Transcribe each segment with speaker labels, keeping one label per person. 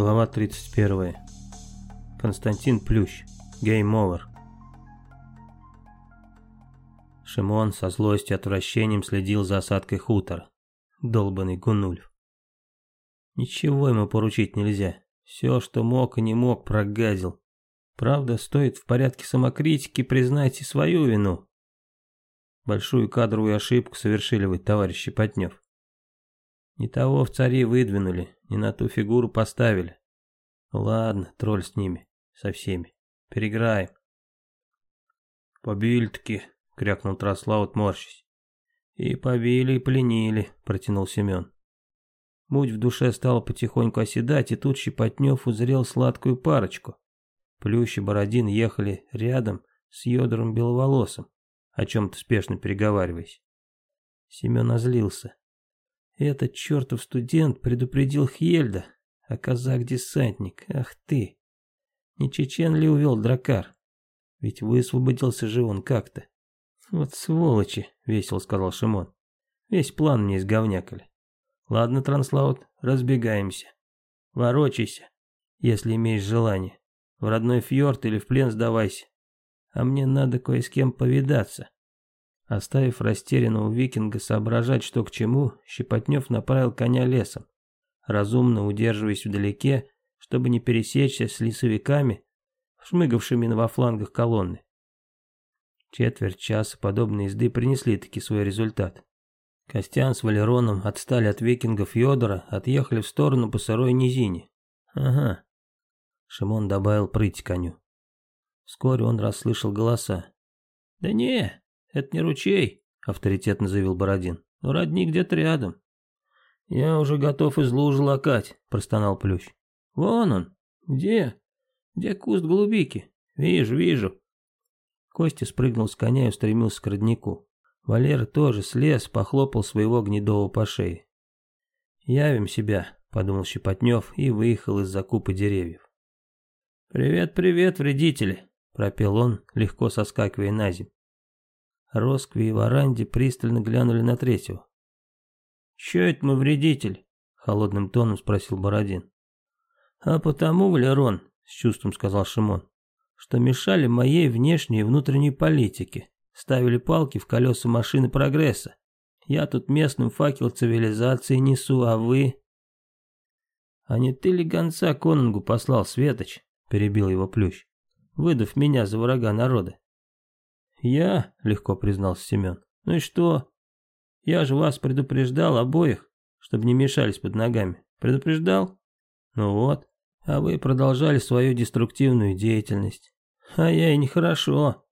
Speaker 1: Глава 31. Константин Плющ. Game over. Шимон со злостью и отвращением следил за осадкой хутора. Долбанный Гунульф. Ничего ему поручить нельзя. Все, что мог и не мог, прогадил. Правда, стоит в порядке самокритики признать и свою вину. Большую кадровую ошибку совершили вы, товарищи Потнев. Не того в царе выдвинули, не на ту фигуру поставили. Ладно, тролль с ними, со всеми. Переграем. «Побили-таки», — крякнул Трослав, морщись. «И побили, и пленили», — протянул Семен. Муть в душе стала потихоньку оседать, и тут Щепотнев узрел сладкую парочку. Плющ и Бородин ехали рядом с Йодором Беловолосым, о чем-то спешно переговариваясь. Семен озлился. Этот чертов студент предупредил Хьельда, а казак-десантник, ах ты. Не чечен ли увел дракар? Ведь высвободился же он как-то. Вот сволочи, весело сказал Шимон. Весь план мне изговнякали. Ладно, Транслаут, разбегаемся. Ворочайся, если имеешь желание. В родной фьорд или в плен сдавайся. А мне надо кое с кем повидаться. Оставив растерянного викинга соображать, что к чему, Щепотнев направил коня лесом, разумно удерживаясь вдалеке, чтобы не пересечься с лесовиками, шмыгавшими во флангах колонны. Четверть часа подобные езды принесли таки свой результат. Костян с Валероном отстали от викингов Йодора, отъехали в сторону по сырой низине. «Ага», — Шимон добавил прыть коню. Вскоре он расслышал голоса. «Да не, «Это не ручей», — авторитетно заявил Бородин, — «но где-то рядом». «Я уже готов из лужи локать, — простонал Плющ. «Вон он. Где? Где куст голубики? Вижу, вижу». Костя спрыгнул с коня и устремился к роднику. Валера тоже слез, похлопал своего гнедого по шее. «Явим себя», — подумал Щепотнев и выехал из закупы деревьев. «Привет, привет, вредители!» — пропел он, легко соскакивая на землю. Роскви и Варанди пристально глянули на третьего. «Чё это мы вредитель?» — холодным тоном спросил Бородин. «А потому, Валерон», — с чувством сказал Шимон, — «что мешали моей внешней и внутренней политике, ставили палки в колеса машины прогресса. Я тут местным факел цивилизации несу, а вы...» «А не ты ли гонца Конунгу послал, Светоч?» — перебил его Плющ, выдав меня за врага народа. «Я?» – легко признался Семен. «Ну и что? Я же вас предупреждал обоих, чтобы не мешались под ногами. Предупреждал? Ну вот. А вы продолжали свою деструктивную деятельность. А я и нехорошо».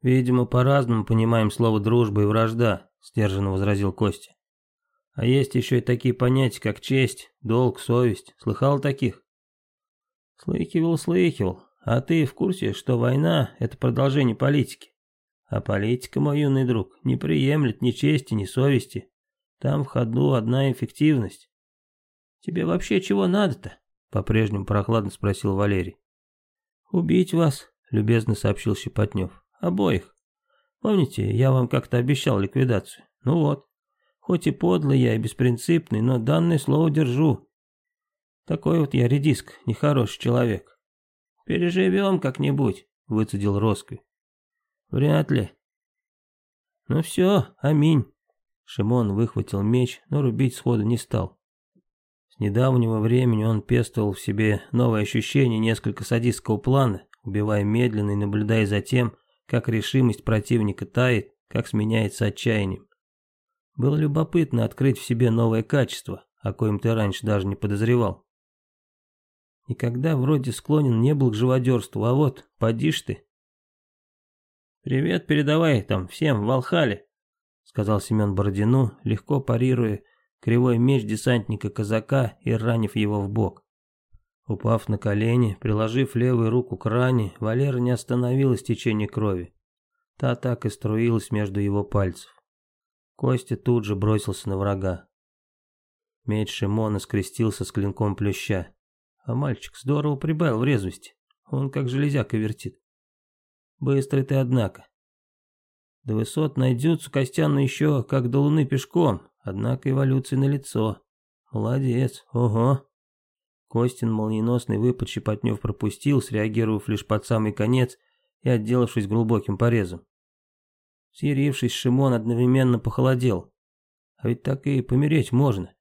Speaker 1: «Видимо, по-разному понимаем слово «дружба» и «вражда», – стерженно возразил Костя. «А есть еще и такие понятия, как честь, долг, совесть. Слыхал таких?» «Слыхивал, слыхивал. А ты в курсе, что война – это продолжение политики? А политика, мой юный друг, не приемлет ни чести, ни совести. Там в ходу одна эффективность. Тебе вообще чего надо-то? По-прежнему прохладно спросил Валерий. Убить вас, любезно сообщил Щепотнев. Обоих. Помните, я вам как-то обещал ликвидацию? Ну вот. Хоть и подлый я и беспринципный, но данное слово держу. Такой вот я редиск, нехороший человек. «Переживем как-нибудь», — выцедил Роско. «Вряд ли». «Ну все, аминь». Шимон выхватил меч, но рубить сходу не стал. С недавнего времени он пестовал в себе новое ощущение несколько садистского плана, убивая медленно и наблюдая за тем, как решимость противника тает, как сменяется отчаянием. Было любопытно открыть в себе новое качество, о коем ты раньше даже не подозревал. Никогда вроде склонен не был к живодерству, а вот, поди ж ты. «Привет передавай там всем в Алхале», — сказал Семен Бородину, легко парируя кривой меч десантника-казака и ранив его в бок. Упав на колени, приложив левую руку к ране, Валера не остановилась течение крови. Та так и струилась между его пальцев. Костя тут же бросился на врага. Меч Шимона скрестился с клинком плюща. А мальчик здорово прибавил в резвости. Он как железяка вертит. Быстрый ты, однако. До высот найдется Костян еще, как до луны пешком, однако эволюция налицо. Молодец, ого. Костин молниеносный выпад Щепотнев пропустил, среагировав лишь под самый конец и отделавшись глубоким порезом. Съярившись, Шимон одновременно похолодел. А ведь так и помереть можно.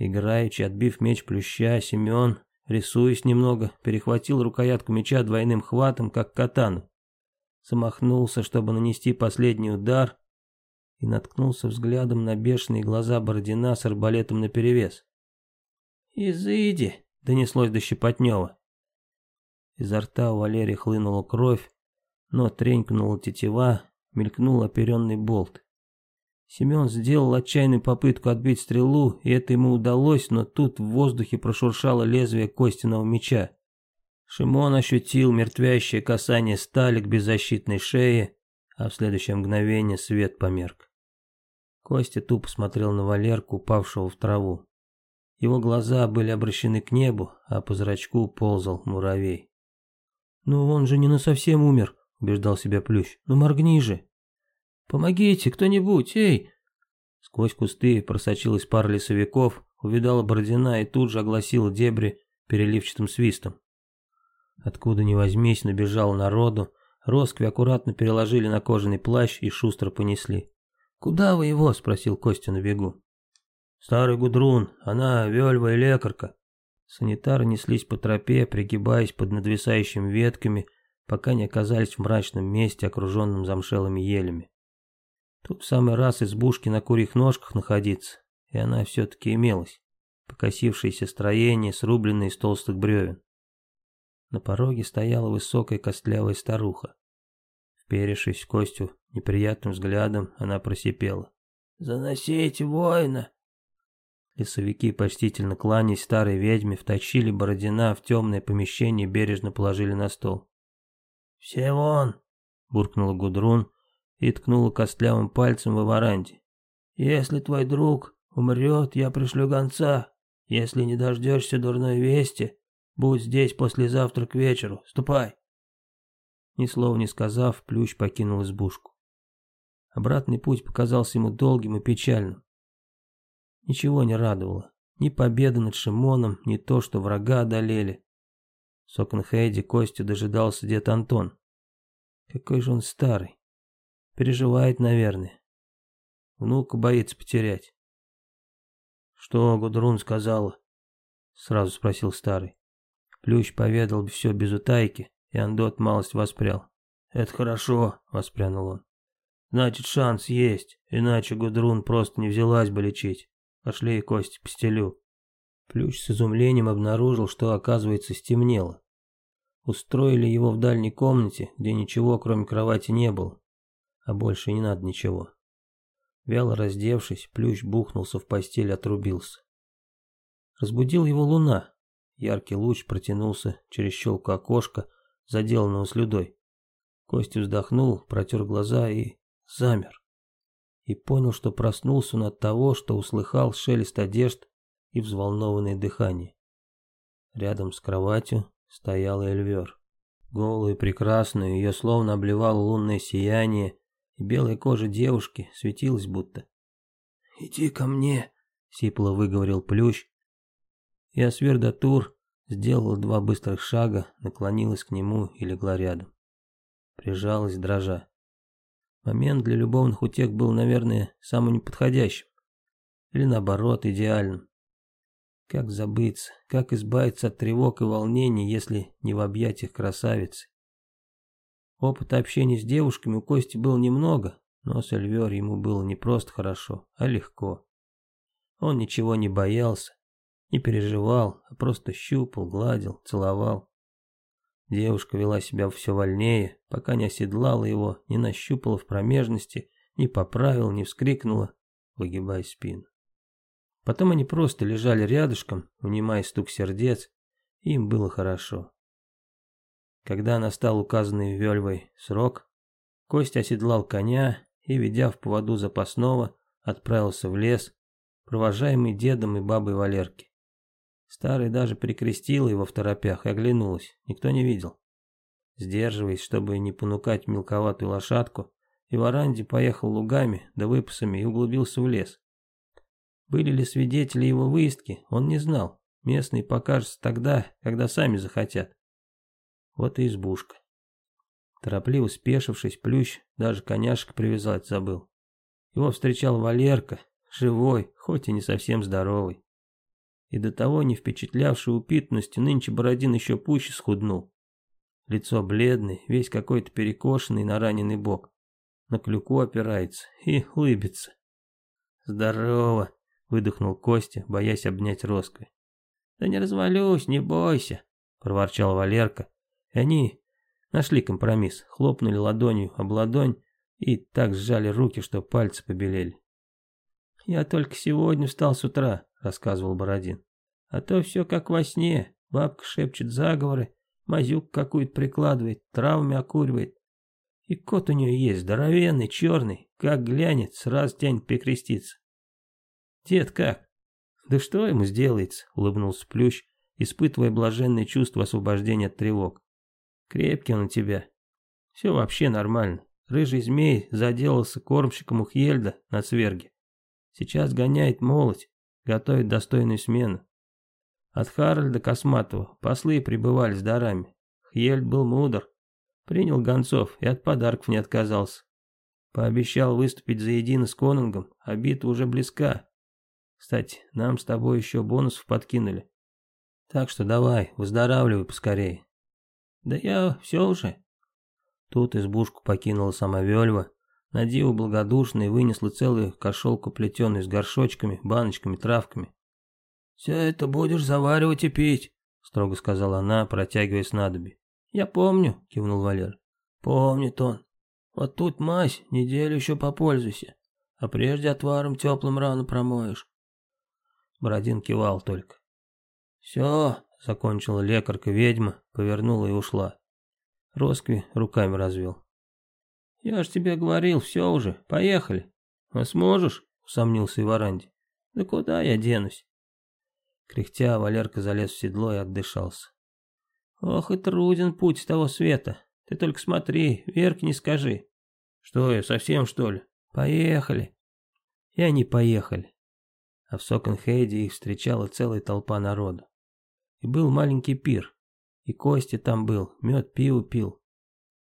Speaker 1: Играючи, отбив меч плюща, Семен, рисуясь немного, перехватил рукоятку меча двойным хватом, как катану. Замахнулся, чтобы нанести последний удар, и наткнулся взглядом на бешеные глаза Бородина с арбалетом наперевес. «Изыди!» — донеслось до Щепотнева. Изо рта у Валерия хлынула кровь, но тренькнула тетива, мелькнул оперенный болт. Семен сделал отчаянную попытку отбить стрелу, и это ему удалось, но тут в воздухе прошуршало лезвие костяного меча. Шимон ощутил мертвящее касание стали к беззащитной шее, а в следующее мгновение свет померк. Костя тупо смотрел на Валерку, упавшего в траву. Его глаза были обращены к небу, а по зрачку ползал муравей. «Ну он же не на совсем умер», — убеждал себя Плющ. «Ну моргни же!» «Помогите, кто-нибудь, эй!» Сквозь кусты просочилась пара лесовиков, увидала Бородина и тут же огласила дебри переливчатым свистом. Откуда ни возьмись, набежал народу, Роскви аккуратно переложили на кожаный плащ и шустро понесли. «Куда вы его?» — спросил Костя на бегу. «Старый гудрун, она вельва и лекарка». Санитары неслись по тропе, пригибаясь под надвисающими ветками, пока не оказались в мрачном месте, окруженном замшелыми елями. Тут в самый раз избушки на курьих ножках находиться, и она все-таки имелась. Покосившееся строение, срубленное из толстых бревен. На пороге стояла высокая костлявая старуха. Вперевшись в Костю неприятным взглядом, она просипела. «Заносите воина!» Лесовики, почтительно кланясь старой ведьме, втащили Бородина в темное помещение и бережно положили на стол. «Все вон!» — буркнула Гудрун, и ткнула костлявым пальцем во варанде. «Если твой друг умрет, я пришлю гонца. Если не дождешься дурной вести, будь здесь послезавтра к вечеру. Ступай!» Ни слова не сказав, Плющ покинул избушку. Обратный путь показался ему долгим и печальным. Ничего не радовало. Ни победа над Шимоном, ни то, что врага одолели. В Соконхейде Костя дожидался дед Антон. Какой же он старый. Переживает, наверное. Внука боится потерять. Что Гудрун сказала? Сразу спросил старый. Плющ поведал все без утайки, и Андот малость воспрял. «Это хорошо», — воспрянул он. «Значит, шанс есть, иначе Гудрун просто не взялась бы лечить. Пошли и кости постелю». Плющ с изумлением обнаружил, что, оказывается, стемнело. Устроили его в дальней комнате, где ничего, кроме кровати, не было а больше не надо ничего. Вяло раздевшись, плющ бухнулся в постель, отрубился. Разбудил его луна. Яркий луч протянулся через щелку окошка, заделанного слюдой. Костя вздохнул, протер глаза и замер. И понял, что проснулся он от того, что услыхал шелест одежд и взволнованное дыхание. Рядом с кроватью стоял Эльвер. Голую и прекрасную, ее словно обливало лунное сияние, и белая кожа девушки светилась будто. «Иди ко мне», — сипло выговорил Плющ. И Асвердатур сделала два быстрых шага, наклонилась к нему и легла рядом. Прижалась, дрожа. Момент для любовных утех был, наверное, самым неподходящим. Или наоборот, идеальным. Как забыться, как избавиться от тревог и волнений, если не в объятиях красавицы? Опыта общения с девушками у Кости было немного, но с Эльвер ему было не просто хорошо, а легко. Он ничего не боялся, не переживал, а просто щупал, гладил, целовал. Девушка вела себя все вольнее, пока не оседлала его, не нащупала в промежности, не поправила, не вскрикнула, выгибая спину. Потом они просто лежали рядышком, внимая стук сердец, и им было хорошо. Когда настал указанный Вельвой срок, Костя оседлал коня и, ведя в поводу запасного, отправился в лес, провожаемый дедом и бабой Валерки. Старый даже перекрестил его в торопях и оглянулась, никто не видел. Сдерживаясь, чтобы не понукать мелковатую лошадку, и Варанди поехал лугами да выпасами и углубился в лес. Были ли свидетели его выездки, он не знал. Местные покажутся тогда, когда сами захотят. Вот и избушка. Торопливо спешившись, Плющ даже коняшек привязать забыл. Его встречал Валерка, живой, хоть и не совсем здоровый. И до того не впечатлявший упитанностью, нынче Бородин еще пуще схуднул. Лицо бледное, весь какой-то перекошенный на раненый бок. На клюку опирается и улыбится. «Здорово!» — выдохнул Костя, боясь обнять Роско. «Да не развалюсь, не бойся!» — проворчал Валерка, они нашли компромисс, хлопнули ладонью об ладонь и так сжали руки, что пальцы побелели. «Я только сегодня встал с утра», — рассказывал Бородин. «А то все как во сне. Бабка шепчет заговоры, мазюк какую-то прикладывает, травами окуривает. И кот у нее есть, здоровенный, черный. Как глянет, сразу тянет перекреститься». «Дед как?» «Да что ему сделается?» — улыбнулся Плющ, испытывая блаженное чувство освобождения от тревог. Крепкий он у тебя. Все вообще нормально. Рыжий змей заделался кормщиком у Хельда на цверге. Сейчас гоняет молоть, готовит достойную смену. От Харальда Косматова послы прибывали с дарами. Хельд был мудр. Принял гонцов и от подарков не отказался. Пообещал выступить заедино с Конунгом, а битва уже близка. Кстати, нам с тобой еще бонусов подкинули. Так что давай, выздоравливай поскорее. Да я все уже. Тут избушку покинула сама Вельва. Надиву благодушно и вынесла целую кошелку плетеную с горшочками, баночками, травками. «Все это будешь заваривать и пить», — строго сказала она, протягивая снадобье. «Я помню», — кивнул Валер. «Помнит он. Вот тут мазь, неделю еще попользуйся, а прежде отваром теплым рану промоешь». Бородин кивал только. «Все, — закончила лекарка-ведьма, повернула и ушла. Роскви руками развел. «Я ж тебе говорил, все уже, поехали. А сможешь?» — усомнился Иваранди. «Да куда я денусь?» Кряхтя, Валерка залез в седло и отдышался. «Ох и труден путь того света. Ты только смотри, Верке не скажи». «Что я, совсем что ли?» «Поехали». И они поехали. А в Сокенхейде их встречала целая толпа народа. И был маленький пир. И Костя там был, мед, пиво пил.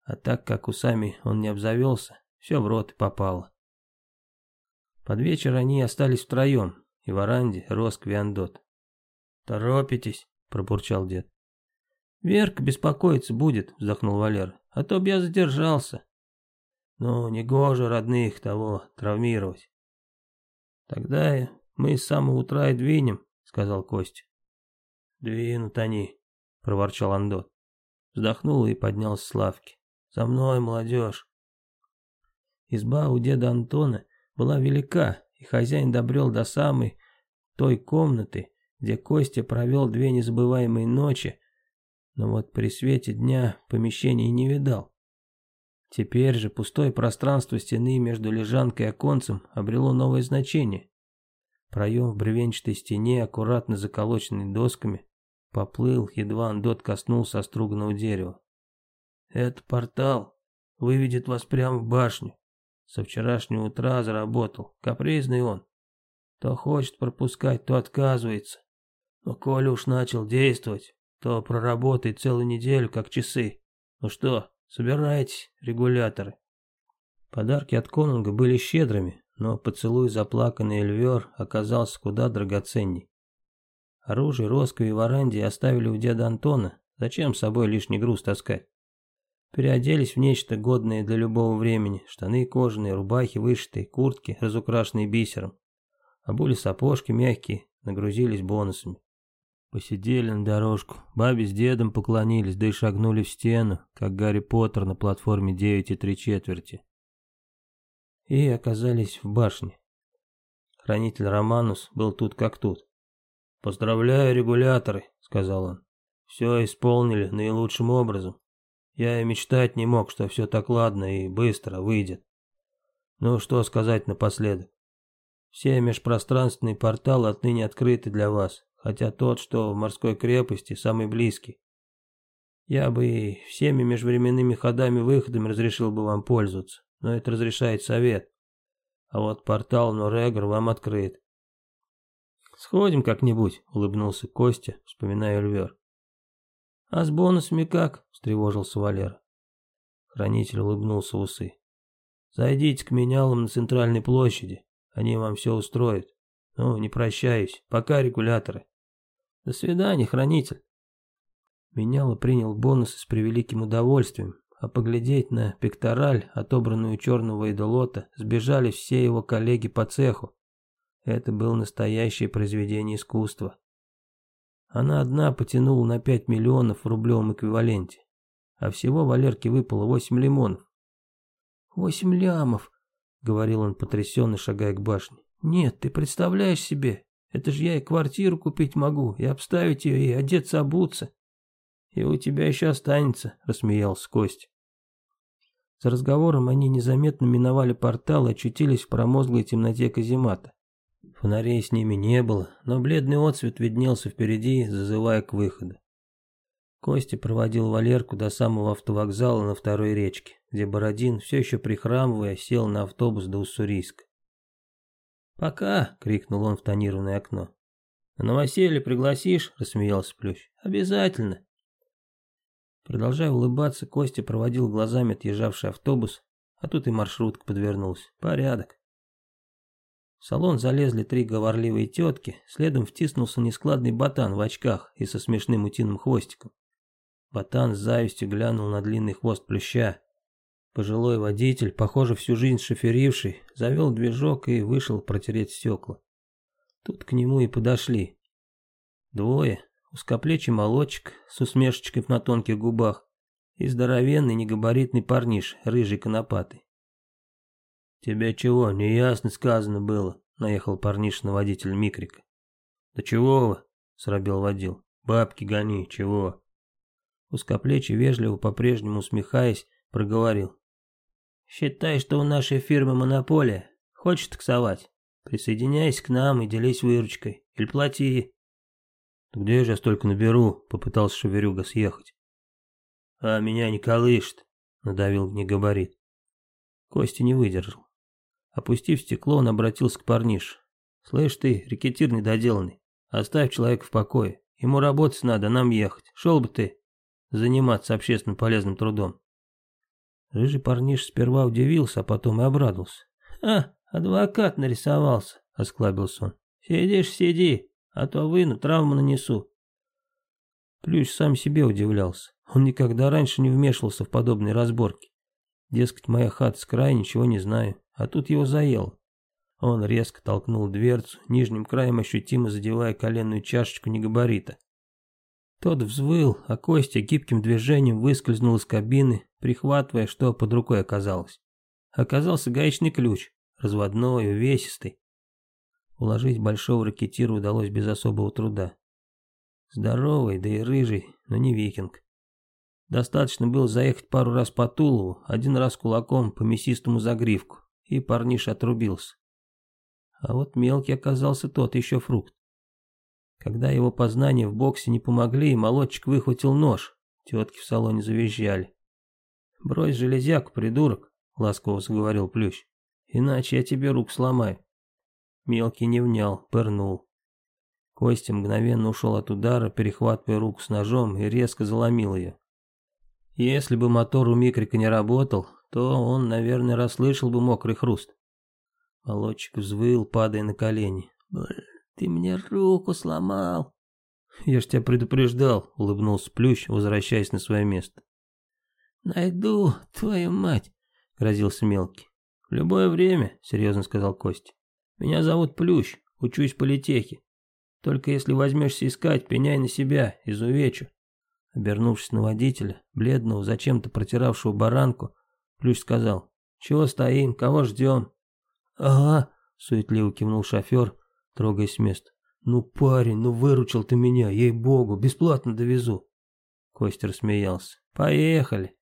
Speaker 1: А так как усами он не обзавелся, все в рот попало. Под вечер они остались втроем, и в оранде рос Квиандот. «Торопитесь», — пробурчал дед. «Верка беспокоиться будет», — вздохнул Валера, — «а то б я задержался». «Ну, не гоже родных того травмировать». «Тогда мы с самого утра и двинем», — сказал Костя. «Двинут они», — проворчал Андот. Вздохнул и поднялся с лавки. «За мной, молодежь!» Изба у деда Антона была велика, и хозяин добрел до самой той комнаты, где Костя провел две незабываемые ночи, но вот при свете дня помещений не видал. Теперь же пустое пространство стены между лежанкой и оконцем обрело новое значение. Проем в бревенчатой стене, аккуратно заколоченный досками, поплыл, едва Андот коснулся оструганного дерева. «Это портал выведет вас прямо в башню. Со вчерашнего утра заработал. Капризный он. То хочет пропускать, то отказывается. Но коли уж начал действовать, то проработает целую неделю, как часы. Ну что, собирайтесь, регуляторы». Подарки от Конунга были щедрыми, но поцелуй заплаканный Эльвер оказался куда драгоценней. Оружие Роско и Варанди оставили у деда Антона, зачем с собой лишний груз таскать? Переоделись в нечто годное для любого времени, штаны кожаные, рубахи вышитые, куртки, разукрашенные бисером. Обули сапожки мягкие, нагрузились бонусами. Посидели на дорожку, бабе с дедом поклонились, да и шагнули в стену, как Гарри Поттер на платформе 9 и 3 четверти и оказались в башне. Хранитель Романус был тут как тут. «Поздравляю, регуляторы», — сказал он. «Все исполнили наилучшим образом. Я и мечтать не мог, что все так ладно и быстро выйдет. Ну, что сказать напоследок. Все межпространственные порталы отныне открыты для вас, хотя тот, что в морской крепости, самый близкий. Я бы и всеми межвременными ходами-выходами разрешил бы вам пользоваться но это разрешает совет. А вот портал Норегр вам открыт. «Сходим как-нибудь», — улыбнулся Костя, вспоминая Эльвер. «А с бонусами как?» — встревожился Валера. Хранитель улыбнулся в усы. «Зайдите к менялам на центральной площади, они вам все устроят. Ну, не прощаюсь, пока регуляторы». «До свидания, хранитель». Меняло принял бонусы с превеликим удовольствием, а поглядеть на пектораль, отобранную черного идолота, сбежали все его коллеги по цеху. Это было настоящее произведение искусства. Она одна потянула на 5 миллионов в рублевом эквиваленте. А всего Валерке выпало 8 лимонов. «Восемь лямов», — говорил он потрясенно, шагая к башне. «Нет, ты представляешь себе, это же я и квартиру купить могу, и обставить ее, и одеться, обуться и у тебя еще останется», — рассмеялся Кость. За разговором они незаметно миновали портал и очутились в промозглой темноте каземата. Фонарей с ними не было, но бледный отсвет виднелся впереди, зазывая к выходу. Костя проводил Валерку до самого автовокзала на второй речке, где Бородин, все еще прихрамывая, сел на автобус до Уссурийска. «Пока!» — крикнул он в тонированное окно. «На новоселье пригласишь?» — рассмеялся Плющ. «Обязательно!» Продолжая улыбаться, Костя проводил глазами отъезжавший автобус, а тут и маршрутка подвернулась. Порядок. В салон залезли три говорливые тетки, следом втиснулся нескладный ботан в очках и со смешным утиным хвостиком. Ботан с завистью глянул на длинный хвост плюща. Пожилой водитель, похоже, всю жизнь шоферивший, завел движок и вышел протереть стекла. Тут к нему и подошли. Двое, узкоплечий молочек с усмешечкой на тонких губах и здоровенный негабаритный парниш, рыжий конопатый. «Тебе чего, неясно сказано было», — наехал парниш на водитель Микрика. «Да чего вы?» — срабел водил. «Бабки гони, чего?» Узкоплечий, вежливо, по-прежнему усмехаясь, проговорил. «Считай, что у нашей фирмы монополия. Хочешь таксовать? Присоединяйся к нам и делись выручкой. Или плати. «Где же я столько наберу?» — попытался Шеверюга съехать.
Speaker 2: «А меня не колышет», — надавил внегабарит.
Speaker 1: Костя не выдержал. Опустив стекло, он обратился к парниш. «Слышь ты, рекетир недоделанный, оставь человека в покое. Ему работать надо, нам ехать. Шел бы ты заниматься общественным полезным трудом». Рыжий парниш сперва удивился, а потом и обрадовался.
Speaker 2: «А, адвокат нарисовался», — осклабился он. «Сидишь, сиди а то выну, травму нанесу.
Speaker 1: Плющ сам себе удивлялся. Он никогда раньше не вмешивался в подобные разборки. Дескать, моя хата с края, ничего не знаю. А тут его заел. Он резко толкнул дверцу, нижним краем ощутимо задевая коленную чашечку негабарита. Тот взвыл, а Костя гибким движением выскользнул из кабины, прихватывая, что под рукой оказалось. Оказался гаечный ключ, разводной, увесистый. Уложить большого ракетира удалось без особого труда. Здоровый, да и рыжий, но не викинг. Достаточно было заехать пару раз по Тулову, один раз кулаком по мясистому загривку, и парниш отрубился. А вот мелкий оказался тот еще фрукт. Когда его познания в боксе не помогли, молодчик выхватил нож. Тетки в салоне завизжали. «Брось железяку, придурок», — ласково заговорил Плющ. «Иначе я тебе рук сломаю». Мелкий не внял, пырнул. Костя мгновенно ушел от удара, перехватывая руку с ножом и резко заломил ее. Если бы мотор у Микрика не работал, то он, наверное, расслышал бы мокрый хруст. Молодчик взвыл, падая на колени.
Speaker 2: «Ты мне руку сломал!»
Speaker 1: «Я ж тебя предупреждал», — улыбнулся Плющ, возвращаясь на свое место.
Speaker 2: «Найду, твою мать!» — грозился Мелкий.
Speaker 1: «В любое время», — серьезно сказал Костя. Меня зовут Плющ, учусь в политехе. Только если возьмешься искать, пеняй на себя, изувечу». Обернувшись на водителя, бледного, зачем-то протиравшего баранку, Плющ сказал, «Чего стоим, кого ждем?»
Speaker 2: «Ага», —
Speaker 1: суетливо кивнул шофер, трогаясь с места. «Ну, парень, ну выручил ты меня, ей-богу, бесплатно довезу». Костер смеялся. «Поехали».